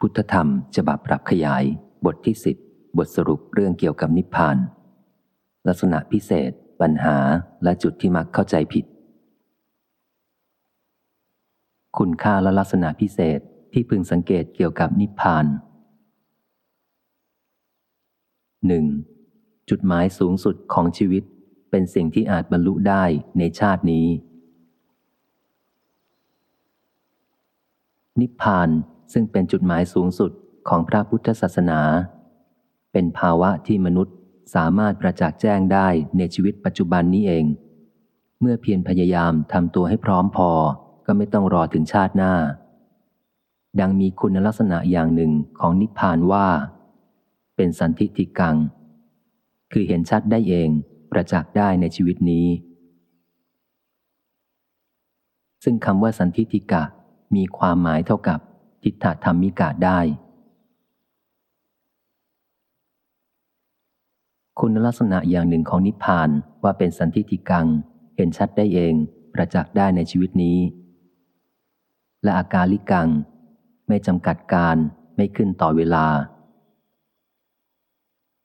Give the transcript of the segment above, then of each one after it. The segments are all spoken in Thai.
พุทธธรรมฉบับปรับขยาย บทที่สิบบทสรุปเรื่องเกี่ยวกับนิพพาน ลักษณะพิเศษ ปัญหาและจุดที่มักเข้าใจผิด คุณค่าและลักษณะพิเศษที่พึงสังเกตเกี่ยวกับนิพพานหนึ่งจุดหมายสูงสุดของชีวิต เป็นสิ่งที่อาจบรรลุได้ในชาตินี้ นิพพาน ซึ่งเป็นจุดหมายสูงสุดของพระพุทธศาสนา เป็นภาวะที่มนุษย์สามารถประจักษ์แจ้งได้ในชีวิตปัจจุบันนี้เอง เมื่อเพียรพยายามทำตัวให้พร้อมพอก็ไม่ต้องรอถึงชาติหน้า ดังมีคุณลักษณะอย่างหนึ่งของนิพพานว่า เป็นสันทิติกัง คือเห็นชัดได้เองประจักษ์ได้ในชีวิตนี้ ซึ่งคำว่าสันทิติกะมีความหมายเท่ากับ ทิฏฐธรรมิกาได้ คุณลักษณะอย่างหนึ่งของนิพพานว่าเป็นสันทิติกัง เห็นชัดได้เอง ประจักษ์ได้ในชีวิตนี้ และอาการลิกัง ไม่จำกัดการไม่ขึ้นต่อเวลา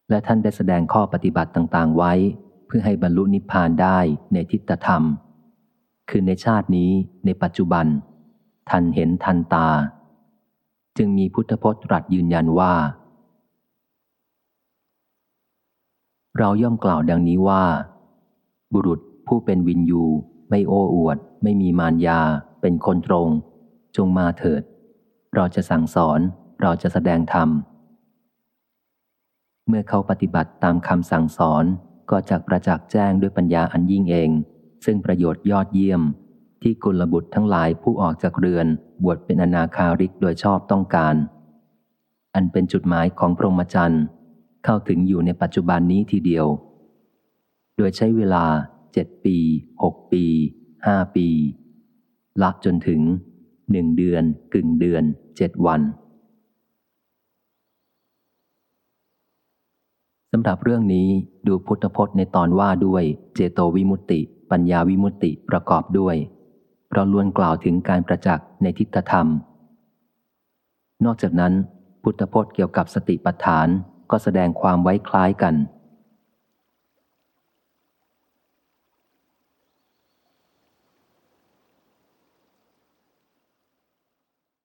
และท่านได้แสดงข้อปฏิบัติต่าง ๆ ไว้ เพื่อให้บรรลุนิพพานได้ในทิฏฐธรรม คือในชาตินี้ในปัจจุบัน ทันเห็นทันตา จึงมีพุทธพจน์ตรัสยืนยันว่า เราย่อมกล่าวดังนี้ว่า บุรุษผู้เป็นวินยูไม่โอ้อวด ไม่มีมารยา เป็นคนตรง จงมาเถิด เราจะสั่งสอนเราจะแสดงธรรม เมื่อเขาปฏิบัติตามคำสั่งสอนก็จะประจักษ์แจ้งด้วยปัญญาอันยิ่งเอง ซึ่งประโยชน์ยอดเยี่ยม ที่กุลบุตรทั้งหลายผู้ออกจากเรือนบวชเป็นอนาคาริกโดยชอบต้องการ อันเป็นจุดหมายของพรหมจรรย์เข้าถึงอยู่ในปัจจุบันนี้ทีเดียว โดยใช้เวลาเจ็ดปีหกปีห้าปีละจนถึงหนึ่งเดือนกึ่งเดือนเจ็ดวันสำหรับเรื่องนี้ดูพุทธพจน์ในตอนว่าด้วยเจโตวิมุตติ ปัญญาวิมุตติประกอบด้วย เราล้วนกล่าวถึงการประจักษ์ในทิฏฐธรรม นอกจากนั้น พุทธพจน์เกี่ยวกับสติปัฏฐานก็แสดงความไว้คล้ายกัน